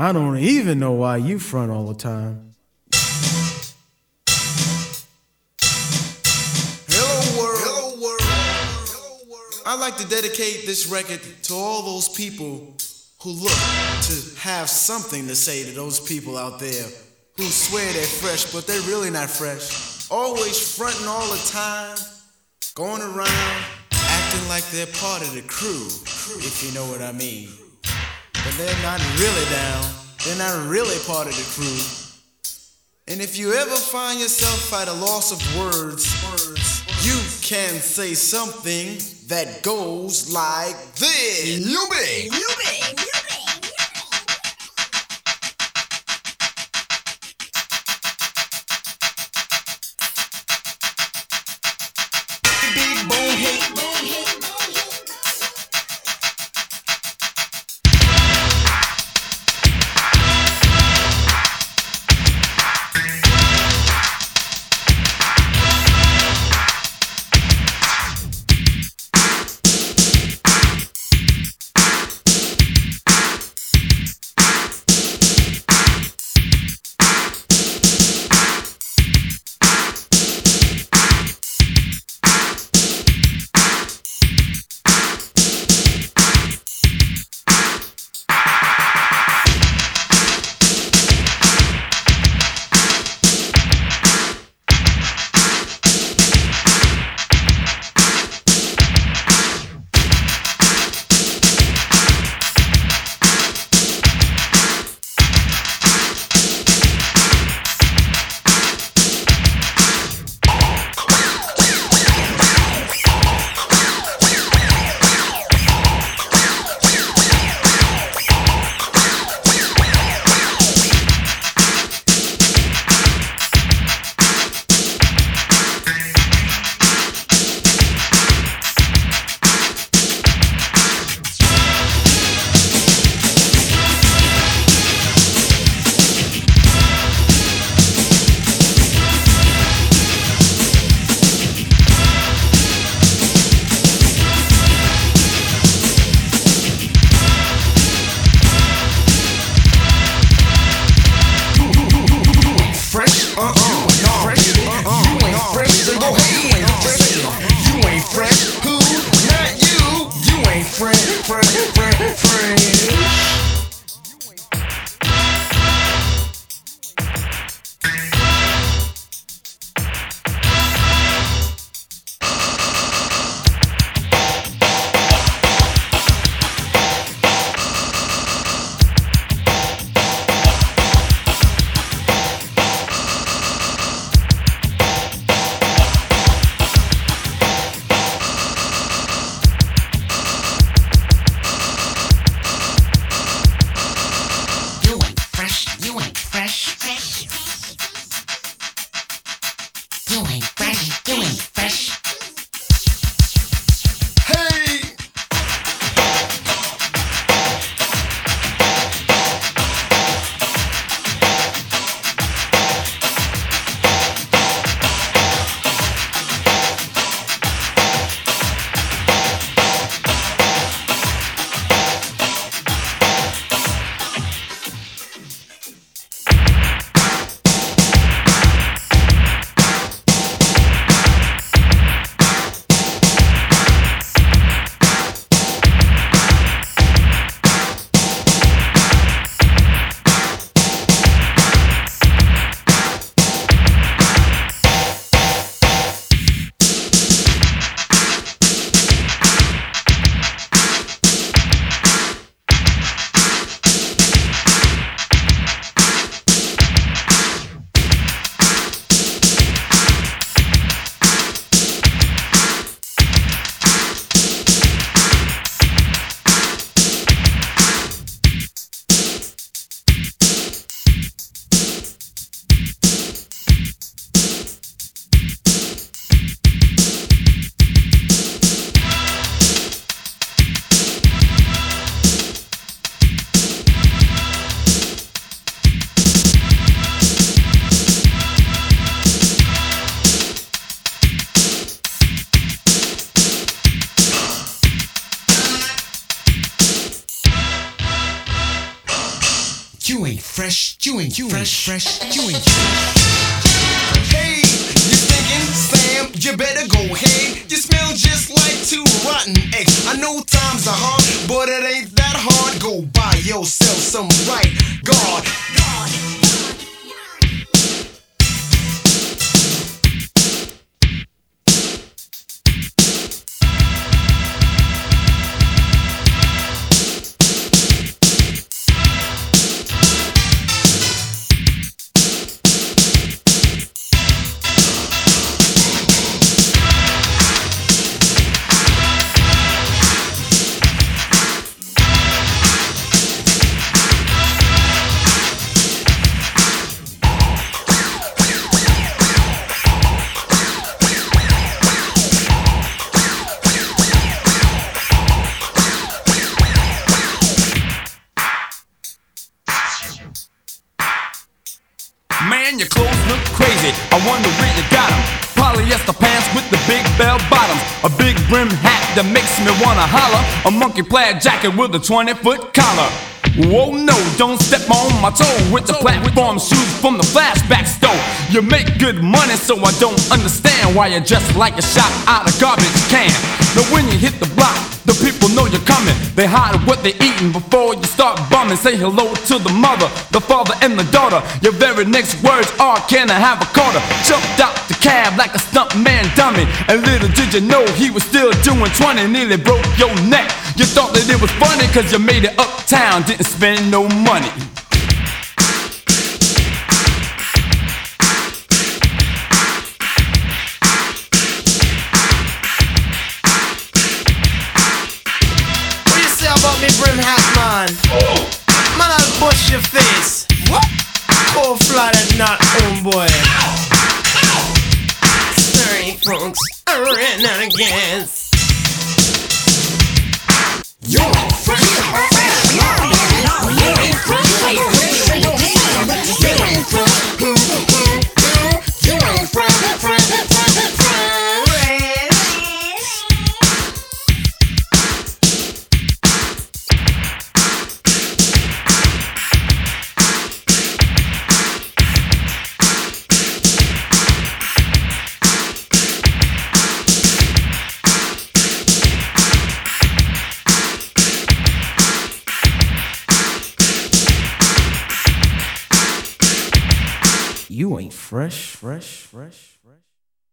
I don't even know why you front all the time. Hello world. Hello world. I'd like to dedicate this record to all those people who look to have something to say to those people out there who swear they're fresh, but they're really not fresh. Always fronting all the time, going around acting like they're part of the crew, if you know what I mean. They're not really down, they're not really part of the crew. And if you ever find yourself at a loss of words, words, you can say something that goes like this. You be. Big friend, friend, friend, friend. You ain't fresh, you ain't fresh, fresh, you ain't Hey, you thinking, Sam? You better go ahead. You smell just like two rotten eggs. I know times are hard, but it ain't that hard. Go buy yourself some right guard. Man, bottoms. A big brim hat that makes me wanna holler. A monkey plaid jacket with a 20 foot collar. Whoa, no, don't step on my toe with the platform shoes from the flashback store. You make good money, so I don't understand why you're dressed like a shot out of garbage can. Now, when you hit the block, the people know you're coming. They hide what they're eating before you start bumming. Say hello to the mother, the father, and the daughter. Your very next words are, Can I have a quarter? Jumped out cab like a stunt man dummy. And little did you know he was still doing 20, nearly broke your neck. You thought that it was funny because you made it uptown, didn't spend no money. Folks. I ran fresh, fresh, fresh, fresh.